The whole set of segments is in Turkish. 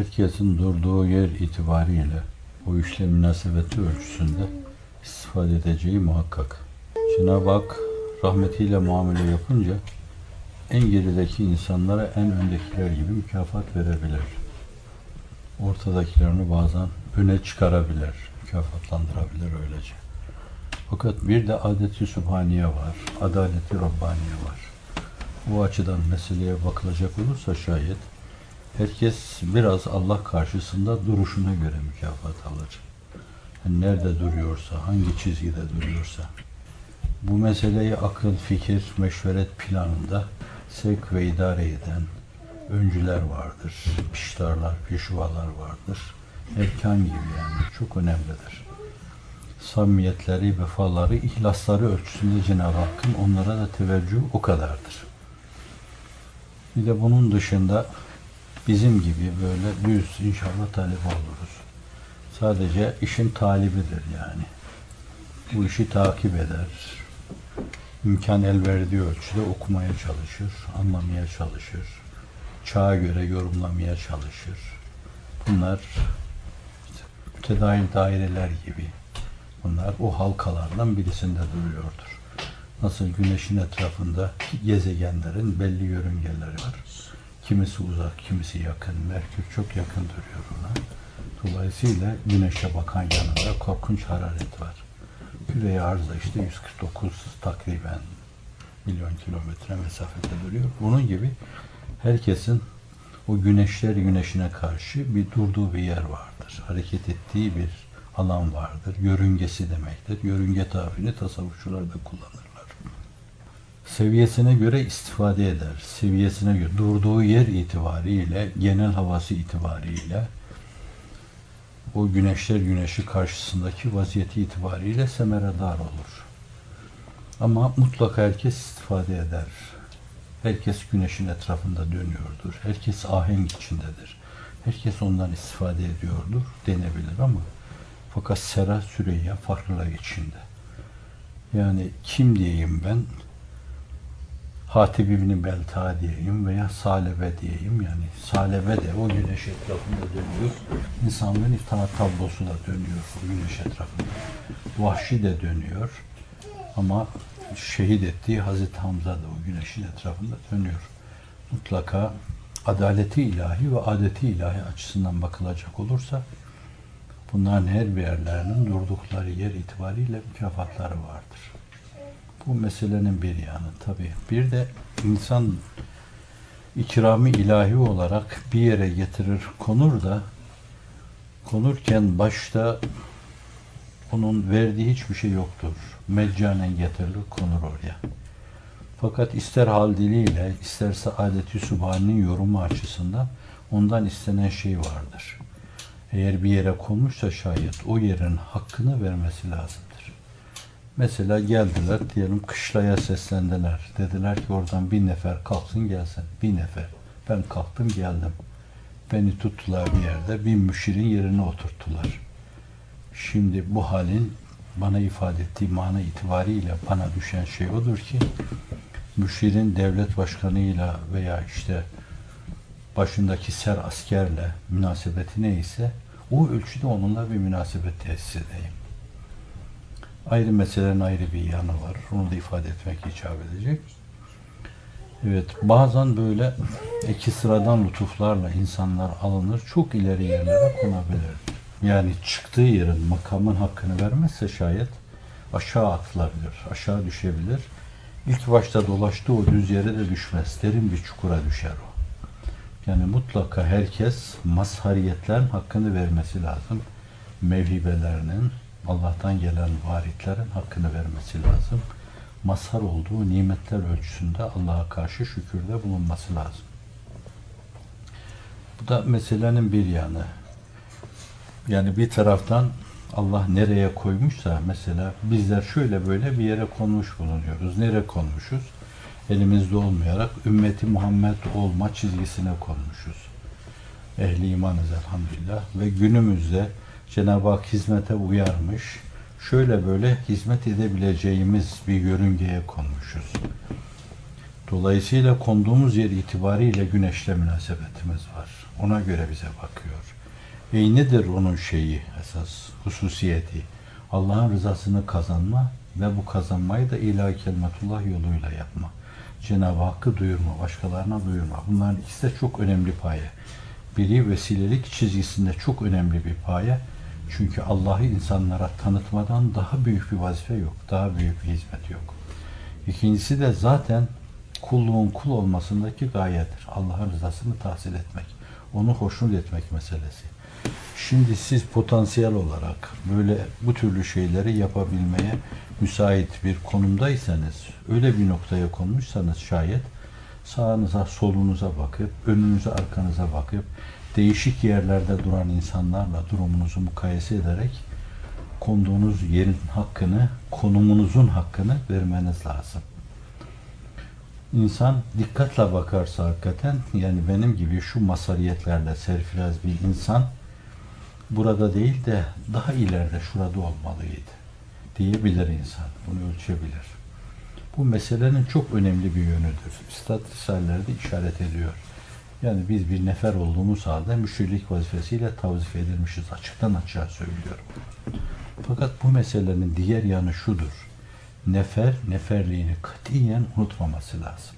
herkesin durduğu yer itibariyle o işle münasebeti ölçüsünde istifade edeceği muhakkak. Cenab-ı Hak rahmetiyle muamele yapınca en gerideki insanlara en öndekiler gibi mükafat verebilir. Ortadakilerini bazen öne çıkarabilir, mükafatlandırabilir öylece. Fakat bir de adeti sübhaniye var, adaleti Rabbaniye var. Bu açıdan meseleye bakılacak olursa şayet herkes biraz Allah karşısında duruşuna göre mükafat alır. Yani nerede duruyorsa, hangi çizgide duruyorsa. Bu meseleyi akıl, fikir, meşveret planında sevk ve idare eden öncüler vardır. Piştarlar, pişvalar vardır. Erkan gibi yani çok önemlidir. Samimiyetleri, vefaları, ihlasları ölçüsünde Cenab-ı Hakk'ın onlara da teveccüh o kadardır. Bir de bunun dışında bizim gibi böyle düz inşallah talip oluruz. Sadece işin talibidir yani. Bu işi takip eder. İmkan el verdiği ölçüde okumaya çalışır, anlamaya çalışır. Çağa göre yorumlamaya çalışır. Bunlar işte mütedayil daireler gibi. Bunlar o halkalardan birisinde duruyordur. Nasıl güneşin etrafında gezegenlerin belli yörüngeleri var. Kimisi uzak, kimisi yakın. Merkür çok yakın duruyor ona. Dolayısıyla güneşe bakan yanında korkunç hararet var. Küre arzda işte 149 takriben milyon kilometre mesafede duruyor. Bunun gibi herkesin o güneşler güneşine karşı bir durduğu bir yer vardır. Hareket ettiği bir alan vardır. Yörüngesi demektir. Yörünge tabirini tasavvufçular da kullanırlar. Seviyesine göre istifade eder. Seviyesine göre durduğu yer itibariyle, genel havası itibariyle o güneşler güneşi karşısındaki vaziyeti itibariyle semeredar olur. Ama mutlaka herkes istifade eder. Herkes güneşin etrafında dönüyordur. Herkes ahenk içindedir. Herkes ondan istifade ediyordur denebilir ama fakat Sera Süreyya farklılar içinde. Yani kim diyeyim ben? Hatib İbni Belta diyeyim veya Salebe diyeyim. Yani Salebe de o güneş etrafında dönüyor. İnsanlığın itaat tablosu da dönüyor o güneş etrafında. Vahşi de dönüyor. Ama şehit ettiği Hazreti Hamza da o güneşin etrafında dönüyor. Mutlaka adaleti ilahi ve adeti ilahi açısından bakılacak olursa bunların her bir yerlerinin durdukları yer itibariyle mükafatları vardır. Bu meselenin bir yanı tabi. Bir de insan ikramı ilahi olarak bir yere getirir, konur da konurken başta onun verdiği hiçbir şey yoktur. Meccanen getirilir, konur oraya. Fakat ister hal diliyle, isterse adeti subhaninin yorumu açısından ondan istenen şey vardır. Eğer bir yere konmuşsa şayet o yerin hakkını vermesi lazımdır. Mesela geldiler diyelim kışlaya seslendiler. Dediler ki oradan bir nefer kalksın gelsin. Bir nefer. Ben kalktım geldim. Beni tuttular bir yerde. Bir müşirin yerine oturttular. Şimdi bu halin bana ifade ettiği mana itibariyle bana düşen şey odur ki müşirin devlet başkanıyla veya işte başındaki ser askerle münasebeti neyse o ölçüde onunla bir münasebet tesis edeyim. Ayrı meselelerin ayrı bir yanı var. Onu da ifade etmek icap edecek. Evet, bazen böyle iki sıradan lütuflarla insanlar alınır, çok ileri yerlere konabilir. Yani çıktığı yerin, makamın hakkını vermezse şayet aşağı atılabilir, aşağı düşebilir. İlk başta dolaştığı o düz yere de düşmez, derin bir çukura düşer o. Yani mutlaka herkes mazhariyetlerin hakkını vermesi lazım. Mevhibelerinin, Allah'tan gelen varitlerin hakkını vermesi lazım. Mazhar olduğu nimetler ölçüsünde Allah'a karşı şükürde bulunması lazım. Bu da meselenin bir yanı. Yani bir taraftan Allah nereye koymuşsa mesela bizler şöyle böyle bir yere konmuş bulunuyoruz. Nereye konmuşuz? Elimizde olmayarak ümmeti Muhammed olma çizgisine konmuşuz. Ehli imanız elhamdülillah ve günümüzde Cenab-ı Hak hizmete uyarmış. Şöyle böyle hizmet edebileceğimiz bir yörüngeye konmuşuz. Dolayısıyla konduğumuz yer itibariyle güneşle münasebetimiz var. Ona göre bize bakıyor. E nedir onun şeyi esas hususiyeti? Allah'ın rızasını kazanma ve bu kazanmayı da ilahi kelimetullah yoluyla yapma. Cenab-ı Hakk'ı duyurma, başkalarına duyurma. Bunların ikisi de çok önemli paye. Biri vesilelik çizgisinde çok önemli bir paye. Çünkü Allah'ı insanlara tanıtmadan daha büyük bir vazife yok. Daha büyük bir hizmet yok. İkincisi de zaten kulluğun kul olmasındaki gayedir. Allah'ın rızasını tahsil etmek. Onu hoşnut etmek meselesi. Şimdi siz potansiyel olarak böyle bu türlü şeyleri yapabilmeye müsait bir konumdaysanız, öyle bir noktaya konmuşsanız şayet sağınıza, solunuza bakıp, önünüze, arkanıza bakıp değişik yerlerde duran insanlarla durumunuzu mukayese ederek konduğunuz yerin hakkını, konumunuzun hakkını vermeniz lazım. İnsan dikkatle bakarsa hakikaten yani benim gibi şu masariyetlerle serfiraz bir insan burada değil de daha ileride şurada olmalıydı diyebilir insan. Bunu ölçebilir. Bu meselenin çok önemli bir yönüdür. Üstad işaret ediyor. Yani biz bir nefer olduğumuz halde müşirlik vazifesiyle tavzif edilmişiz. Açıktan açığa söylüyorum. Fakat bu meselenin diğer yanı şudur. Nefer, neferliğini katiyen unutmaması lazım.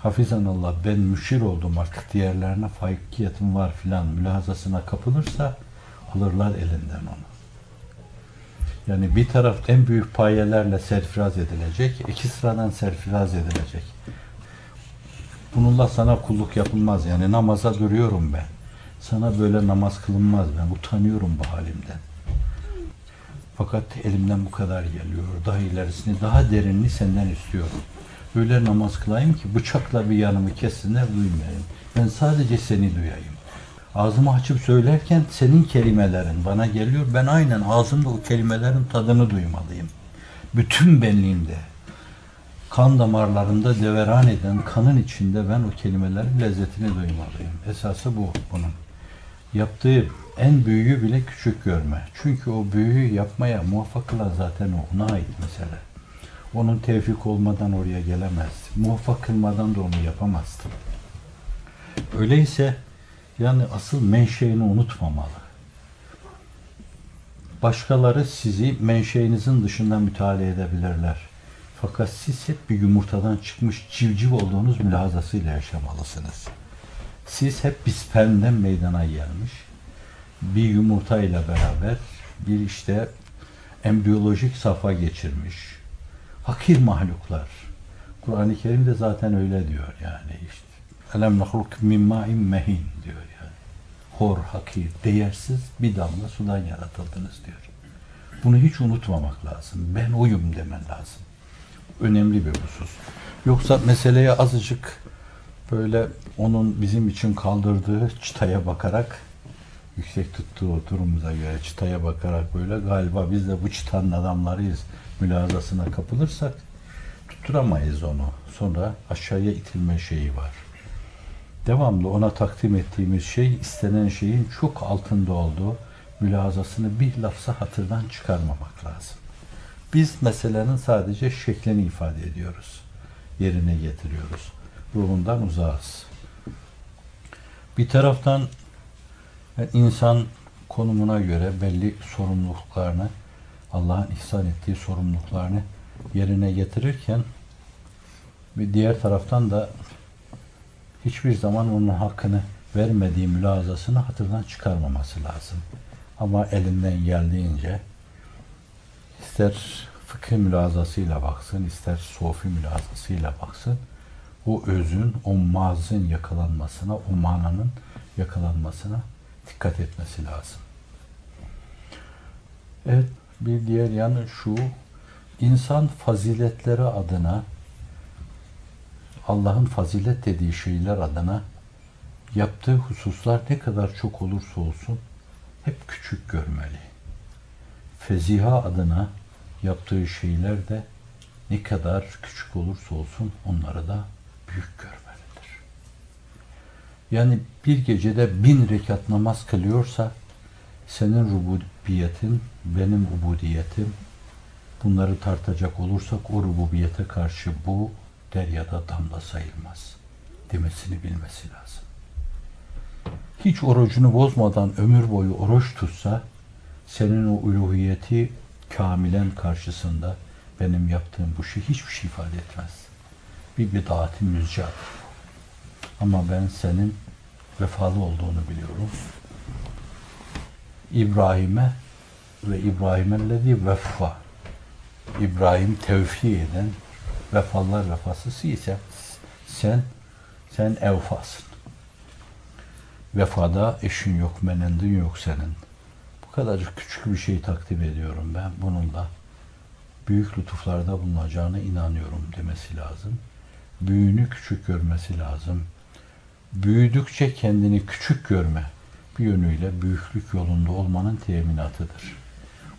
Hafizanallah ben müşir oldum artık diğerlerine faikiyetim var filan mülahazasına kapılırsa alırlar elinden onu. Yani bir taraf en büyük payelerle serfiraz edilecek, iki sıradan serfiraz edilecek. Bununla sana kulluk yapılmaz. Yani namaza duruyorum ben. Sana böyle namaz kılınmaz. Ben utanıyorum bu halimden. Fakat elimden bu kadar geliyor. Daha ilerisini, daha derinini senden istiyorum. Öyle namaz kılayım ki bıçakla bir yanımı kessinler duymayayım. Ben sadece seni duyayım. Ağzımı açıp söylerken senin kelimelerin bana geliyor. Ben aynen ağzımda o kelimelerin tadını duymalıyım. Bütün benliğimde, kan damarlarında deveran eden kanın içinde ben o kelimelerin lezzetini duymalıyım. Esası bu bunun. Yaptığı en büyüğü bile küçük görme. Çünkü o büyüğü yapmaya muvaffak kılan zaten o. Ona ait mesele. Onun tevfik olmadan oraya gelemez. Muvaffak kılmadan da onu yapamazdı. Öyleyse yani asıl menşeini unutmamalı. Başkaları sizi menşeinizin dışında müteala edebilirler. Fakat siz hep bir yumurtadan çıkmış civciv olduğunuz mülahazasıyla yaşamalısınız. Siz hep bir spermden meydana gelmiş, bir yumurtayla beraber bir işte embriyolojik safa geçirmiş, hakir mahluklar. Kur'an-ı Kerim de zaten öyle diyor yani işte. Elem nahluk min ma'in mehin diyor yani. Hor, hakir, değersiz bir damla sudan yaratıldınız diyor. Bunu hiç unutmamak lazım. Ben oyum demen lazım. Önemli bir husus. Yoksa meseleye azıcık böyle onun bizim için kaldırdığı çıtaya bakarak yüksek tuttuğu durumumuza göre çıtaya bakarak böyle galiba biz de bu çıtanın adamlarıyız mülazasına kapılırsak tutturamayız onu. Sonra aşağıya itilme şeyi var. Devamlı ona takdim ettiğimiz şey istenen şeyin çok altında olduğu mülazasını bir lafza hatırdan çıkarmamak lazım. Biz meselenin sadece şeklini ifade ediyoruz. Yerine getiriyoruz. Ruhundan uzağız. Bir taraftan insan konumuna göre belli sorumluluklarını Allah'ın ihsan ettiği sorumluluklarını yerine getirirken bir diğer taraftan da hiçbir zaman onun hakkını vermediği mülazasını hatırdan çıkarmaması lazım. Ama elinden geldiğince ister fıkıh mülazasıyla baksın, ister sofi mülazasıyla baksın, o özün, o mazın yakalanmasına, o mananın yakalanmasına dikkat etmesi lazım. Evet, bir diğer yanı şu, insan faziletleri adına, Allah'ın fazilet dediği şeyler adına yaptığı hususlar ne kadar çok olursa olsun hep küçük görmeli. Feziha adına yaptığı şeyler de ne kadar küçük olursa olsun onları da büyük görmelidir. Yani bir gecede bin rekat namaz kılıyorsa senin rububiyetin, benim ubudiyetim bunları tartacak olursak o rububiyete karşı bu deryada damla sayılmaz demesini bilmesi lazım. Hiç orucunu bozmadan ömür boyu oruç tutsa senin o uluhiyeti kamilen karşısında benim yaptığım bu şey hiçbir şey ifade etmez. Bir bid'ati müzcadır. Ama ben senin vefalı olduğunu biliyorum. İbrahim'e ve İbrahim'ellezi veffa İbrahim tevfi eden vefallar vefasısı ise sen sen evfasın. Vefada eşin yok, menendin yok senin. Bu kadar küçük bir şey takdim ediyorum ben. Bununla büyük lütuflarda bulunacağına inanıyorum demesi lazım. Büyüğünü küçük görmesi lazım. Büyüdükçe kendini küçük görme bir yönüyle büyüklük yolunda olmanın teminatıdır.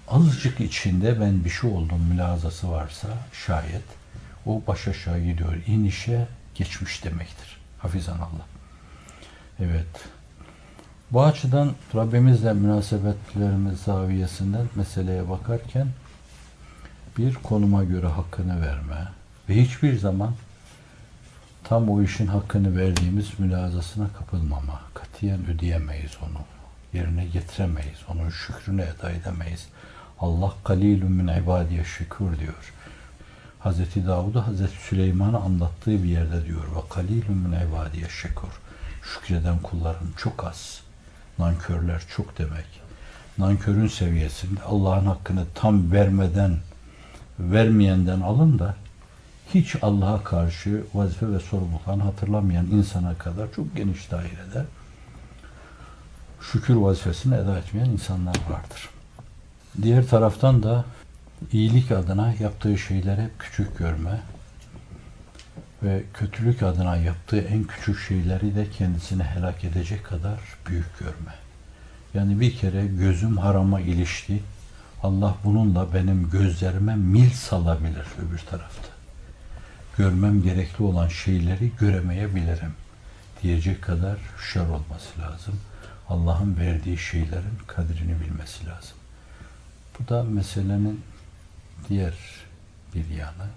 Azıcık içinde ben bir şey oldum mülazası varsa şayet o baş aşağı gidiyor. inişe geçmiş demektir. Hafizan Allah. Evet. Bu açıdan Rabbimizle münasebetlerimiz zaviyesinden meseleye bakarken bir konuma göre hakkını verme ve hiçbir zaman tam o işin hakkını verdiğimiz mülazasına kapılmama. Katiyen ödeyemeyiz onu. Yerine getiremeyiz. Onun şükrünü eda edemeyiz. Allah kalilun min ibadiye şükür diyor. Hazreti Davud'u Hazreti Süleyman'a anlattığı bir yerde diyor. Ve kalilun min ibadiye şükür. Şükreden kulların çok az. Nankörler çok demek. Nankörün seviyesinde Allah'ın hakkını tam vermeden vermeyenden alın da hiç Allah'a karşı vazife ve sorumluluklarını hatırlamayan insana kadar çok geniş dairede şükür vazifesini eda etmeyen insanlar vardır. Diğer taraftan da iyilik adına yaptığı şeyleri hep küçük görme ve kötülük adına yaptığı en küçük şeyleri de kendisini helak edecek kadar büyük görme. Yani bir kere gözüm harama ilişti. Allah bununla benim gözlerime mil salabilir öbür tarafta. Görmem gerekli olan şeyleri göremeyebilirim diyecek kadar şer olması lazım. Allah'ın verdiği şeylerin kadrini bilmesi lazım. Bu da meselenin diğer bir yanı.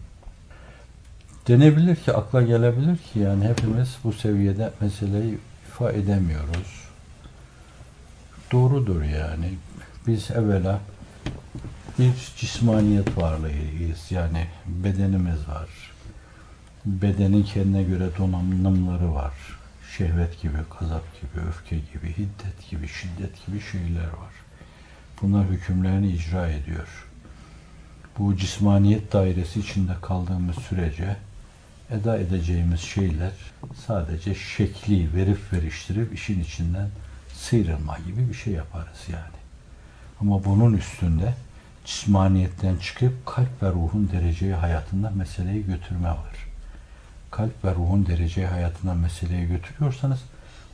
Denebilir ki, akla gelebilir ki yani hepimiz bu seviyede meseleyi ifa edemiyoruz. Doğrudur yani. Biz evvela bir cismaniyet varlığıyız. Yani bedenimiz var. Bedenin kendine göre donanımları var. Şehvet gibi, gazap gibi, öfke gibi, hiddet gibi, şiddet gibi şeyler var. Bunlar hükümlerini icra ediyor. Bu cismaniyet dairesi içinde kaldığımız sürece eda edeceğimiz şeyler sadece şekli verip veriştirip işin içinden sıyrılma gibi bir şey yaparız yani. Ama bunun üstünde cismaniyetten çıkıp kalp ve ruhun dereceye hayatında meseleyi götürme var. Kalp ve ruhun dereceye hayatında meseleyi götürüyorsanız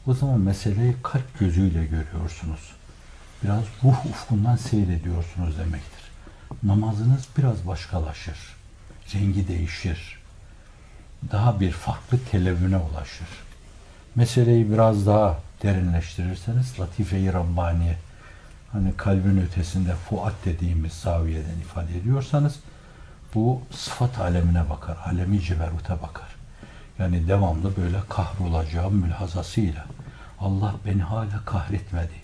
o zaman meseleyi kalp gözüyle görüyorsunuz. Biraz ruh ufkundan seyrediyorsunuz demektir. Namazınız biraz başkalaşır. Rengi değişir. Daha bir farklı televüne ulaşır. Meseleyi biraz daha derinleştirirseniz Latife-i Rabbaniye hani kalbin ötesinde fuat dediğimiz zaviyeden ifade ediyorsanız bu sıfat alemine bakar. Alemi ciberuta bakar. Yani devamlı böyle kahrolacağım mülhazasıyla Allah beni hala kahretmedi.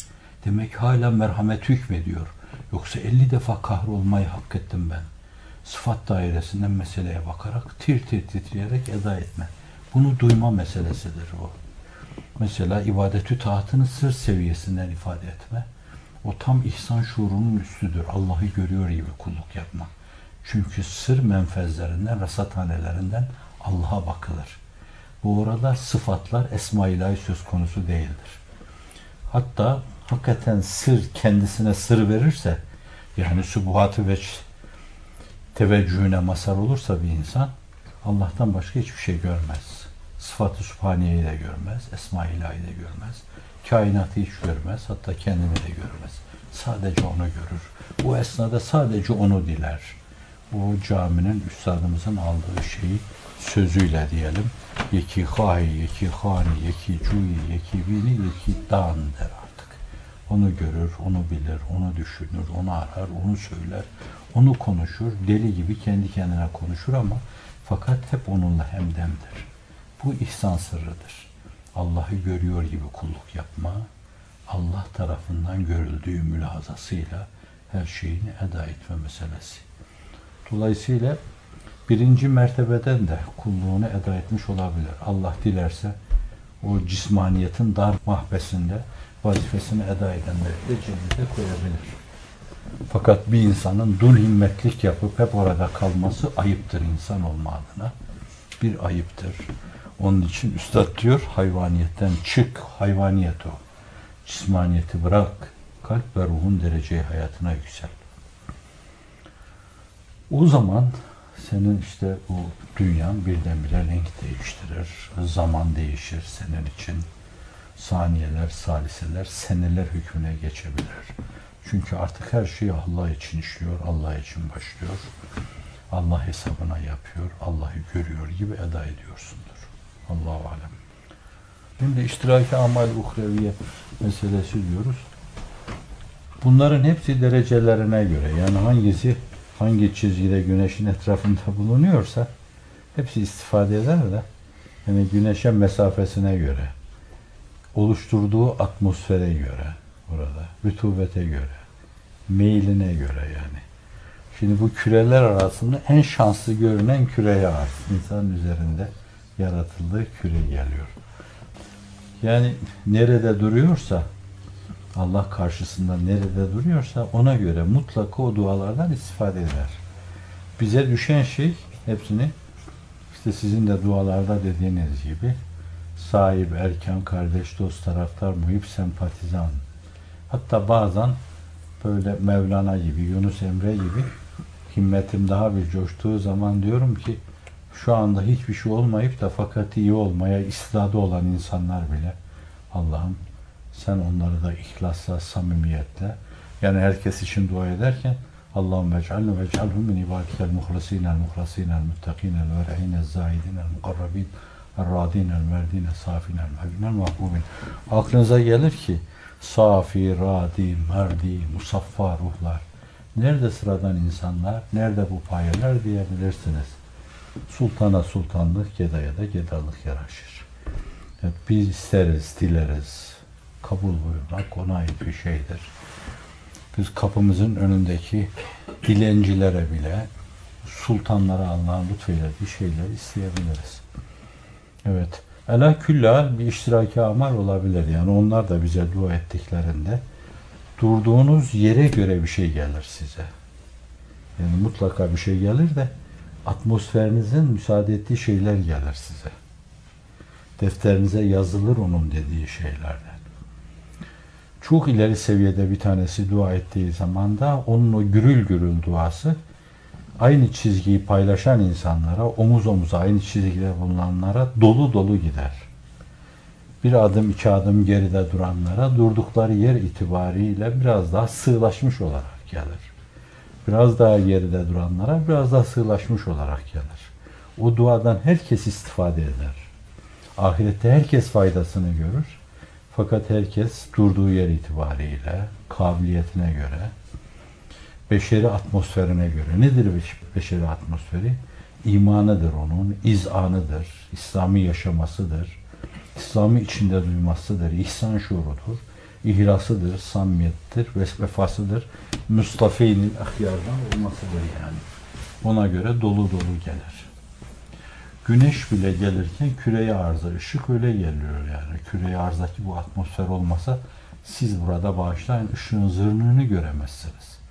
Demek hala merhamet hükmediyor. Yoksa 50 defa kahrolmayı hak ettim ben. Sıfat dairesinden meseleye bakarak tir tir titreyerek eda etme. Bunu duyma meselesidir o. Mesela ibadetü taatını sır seviyesinden ifade etme. O tam ihsan şuurunun üstüdür. Allah'ı görüyor gibi kulluk yapma. Çünkü sır menfezlerinden, rasathanelerinden Allah'a bakılır. Bu orada sıfatlar esma ilahi söz konusu değildir. Hatta hakikaten sır kendisine sır verirse yani subuhatı ve teveccühüne masar olursa bir insan Allah'tan başka hiçbir şey görmez. Sıfatı subhaniyeyi de görmez, esma ilahi de görmez. Kainatı hiç görmez, hatta kendini de görmez. Sadece onu görür. Bu esnada sadece onu diler. Bu caminin üstadımızın aldığı şeyi sözüyle diyelim. Yeki hayi, yeki hani, yeki cuyi, yeki bini, yeki dan der artık. Onu görür, onu bilir, onu düşünür, onu arar, onu söyler, onu konuşur. Deli gibi kendi kendine konuşur ama Fakat hep onunla hemdemdir. Bu ihsan sırrıdır. Allah'ı görüyor gibi kulluk yapma, Allah tarafından görüldüğü mülahazasıyla her şeyini eda etme meselesi. Dolayısıyla birinci mertebeden de kulluğunu eda etmiş olabilir. Allah dilerse o cismaniyetin dar mahbesinde vazifesini eda edenleri de cennete koyabilir. Fakat bir insanın dul himmetlik yapıp hep orada kalması ayıptır insan olma adına. Bir ayıptır. Onun için üstad diyor hayvaniyetten çık, hayvaniyet o. Cismaniyeti bırak, kalp ve ruhun dereceyi hayatına yüksel. O zaman senin işte bu dünyan birdenbire renk değiştirir. Zaman değişir senin için. Saniyeler, saliseler, seneler hükmüne geçebilir. Çünkü artık her şey Allah için işliyor, Allah için başlıyor. Allah hesabına yapıyor, Allah'ı görüyor gibi eda ediyorsundur. Allahu alem. Şimdi iştiraki amal uhreviye meselesi diyoruz. Bunların hepsi derecelerine göre yani hangisi hangi çizgide güneşin etrafında bulunuyorsa hepsi istifade eder de yani güneşe mesafesine göre oluşturduğu atmosfere göre burada rütubete göre meyline göre yani. Şimdi bu küreler arasında en şanslı görünen küreye ait. İnsanın üzerinde yaratıldığı küre geliyor. Yani nerede duruyorsa Allah karşısında nerede duruyorsa ona göre mutlaka o dualardan istifade eder. Bize düşen şey hepsini işte sizin de dualarda dediğiniz gibi sahip, erken, kardeş, dost, taraftar, muhip, sempatizan. Hatta bazen böyle Mevlana gibi, Yunus Emre gibi himmetim daha bir coştuğu zaman diyorum ki şu anda hiçbir şey olmayıp da fakat iyi olmaya istidadı olan insanlar bile Allah'ım sen onları da ihlasla, samimiyetle yani herkes için dua ederken Allahümme ec'alna ve ec'alhu min ibadikel muhlasinel muhlasinel muttakinel vere'inel zahidinel mukarrabin el-radinel merdinel safinel mehbinel mahbubin. Aklınıza gelir ki safi, radi, merdi, musaffa ruhlar. Nerede sıradan insanlar, nerede bu payeler diyebilirsiniz. Sultana sultanlık, gedaya da gedalık yaraşır. Hep biz isteriz, dileriz. Kabul buyurmak ona ait bir şeydir. Biz kapımızın önündeki dilencilere bile sultanlara alınan lütfeylediği şeyler isteyebiliriz. Evet. Ela küllal bir iştiraki amal olabilir. Yani onlar da bize dua ettiklerinde durduğunuz yere göre bir şey gelir size. Yani mutlaka bir şey gelir de atmosferinizin müsaade ettiği şeyler gelir size. Defterinize yazılır onun dediği şeylerden. Çok ileri seviyede bir tanesi dua ettiği zaman da onun o gürül gürül duası aynı çizgiyi paylaşan insanlara, omuz omuza aynı çizgide bulunanlara dolu dolu gider. Bir adım iki adım geride duranlara durdukları yer itibariyle biraz daha sığlaşmış olarak gelir. Biraz daha geride duranlara biraz daha sığlaşmış olarak gelir. O duadan herkes istifade eder. Ahirette herkes faydasını görür. Fakat herkes durduğu yer itibariyle, kabiliyetine göre, beşeri atmosferine göre. Nedir beşeri atmosferi? İmanıdır onun, izanıdır, İslami yaşamasıdır, İslami içinde duymasıdır, ihsan şuurudur, ihlasıdır, samimiyettir, vefasıdır, Mustafa'nın ahyardan olmasıdır yani. Ona göre dolu dolu gelir. Güneş bile gelirken küreye arza, ışık öyle geliyor yani. Küreye arzdaki bu atmosfer olmasa siz burada bağışlayın ışığın zırnığını göremezsiniz.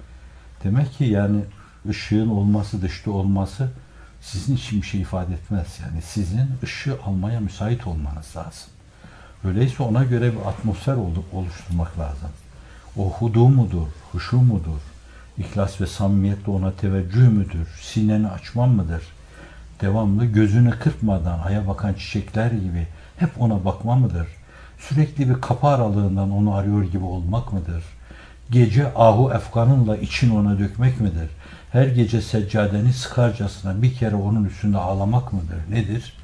Demek ki yani ışığın olması, dışta olması sizin için bir şey ifade etmez. Yani sizin ışığı almaya müsait olmanız lazım. Öyleyse ona göre bir atmosfer oluşturmak lazım. O hudu mudur, huşu mudur, ihlas ve samimiyetle ona teveccüh müdür, sineni açman mıdır? Devamlı gözünü kırpmadan aya bakan çiçekler gibi hep ona bakma mıdır? Sürekli bir kapı aralığından onu arıyor gibi olmak mıdır? Gece ahu efkanınla için ona dökmek midir? Her gece seccadeni sıkarcasına bir kere onun üstünde ağlamak mıdır? Nedir?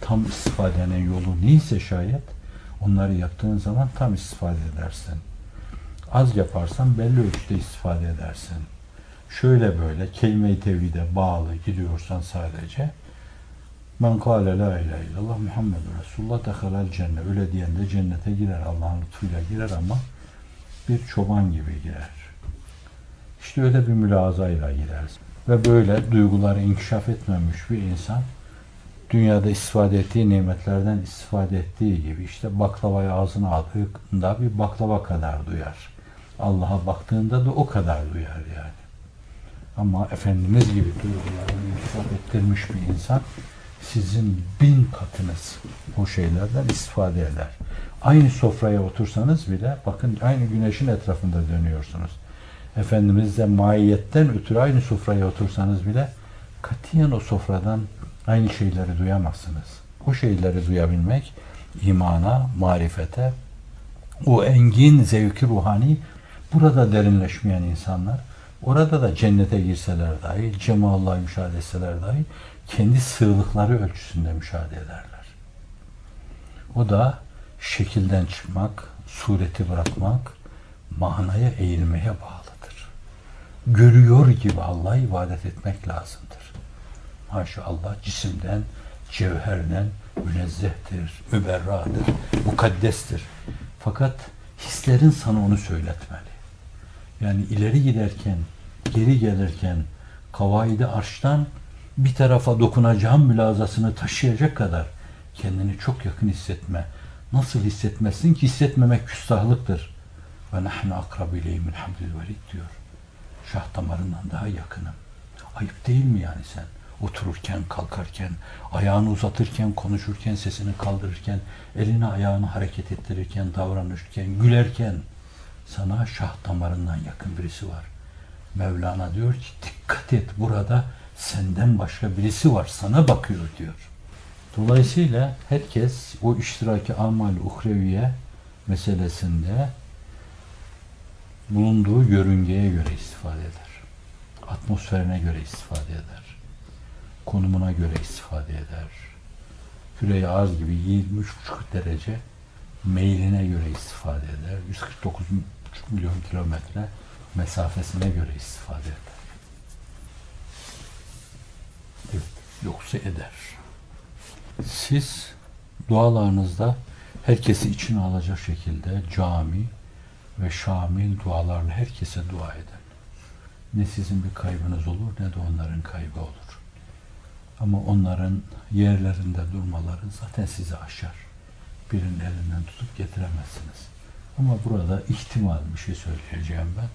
Tam istifadenin yolu neyse şayet onları yaptığın zaman tam istifade edersin. Az yaparsan belli ölçüde istifade edersin. Şöyle böyle kelime-i tevhide bağlı gidiyorsan sadece Men kâle la ilahe illallah Muhammedun Resulullah dehalel cennet. Öyle diyen de cennete girer. Allah'ın lütfuyla girer ama bir çoban gibi girer. İşte öyle bir mülazayla gireriz. Ve böyle duyguları inkişaf etmemiş bir insan dünyada istifade ettiği nimetlerden istifade ettiği gibi işte baklavayı ağzına aldığında bir baklava kadar duyar. Allah'a baktığında da o kadar duyar yani. Ama Efendimiz gibi duygularını inkişaf ettirmiş bir insan sizin bin katınız o şeylerden istifade eder. Aynı sofraya otursanız bile bakın aynı güneşin etrafında dönüyorsunuz. Efendimizle maiyetten ötürü aynı sofraya otursanız bile katiyen o sofradan aynı şeyleri duyamazsınız. O şeyleri duyabilmek imana, marifete, o engin zevki ruhani burada derinleşmeyen insanlar orada da cennete girseler dahi, cemallahı müşahede etseler dahi kendi sığlıkları ölçüsünde müşahede ederler. O da şekilden çıkmak, sureti bırakmak, manaya eğilmeye bağlıdır. Görüyor gibi Allah'a ibadet etmek lazımdır. Maşallah cisimden, cevherden münezzehtir, müberradır, mukaddestir. Fakat hislerin sana onu söyletmeli. Yani ileri giderken, geri gelirken kavaidi arştan bir tarafa dokunacağım mülazasını taşıyacak kadar kendini çok yakın hissetme. Nasıl hissetmezsin ki hissetmemek küstahlıktır. Ve nahnu akrabu ileyhi min hablil verid diyor. Şah damarından daha yakınım. Ayıp değil mi yani sen? Otururken, kalkarken, ayağını uzatırken, konuşurken, sesini kaldırırken, elini ayağını hareket ettirirken, davranırken, gülerken sana şah damarından yakın birisi var. Mevlana diyor ki dikkat et burada senden başka birisi var sana bakıyor diyor. Dolayısıyla herkes o iştiraki amal uhreviye meselesinde bulunduğu yörüngeye göre istifade eder. Atmosferine göre istifade eder. Konumuna göre istifade eder. Küre arz gibi 23,5 derece meyline göre istifade eder. 149,5 milyon kilometre mesafesine göre istifade eder. Evet, yoksa eder. Siz dualarınızda herkesi içine alacak şekilde cami ve şamil dualarla herkese dua edin. Ne sizin bir kaybınız olur ne de onların kaybı olur. Ama onların yerlerinde durmaları zaten sizi aşar. Birinin elinden tutup getiremezsiniz. Ama burada ihtimal bir şey söyleyeceğim ben.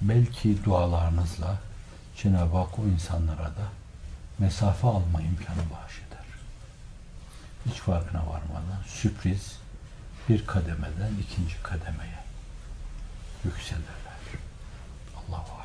Belki dualarınızla Cenab-ı Hak o insanlara da mesafe alma imkanı bahşeder hiç farkına varmadan sürpriz bir kademeden ikinci kademeye yükselirler. Allah'a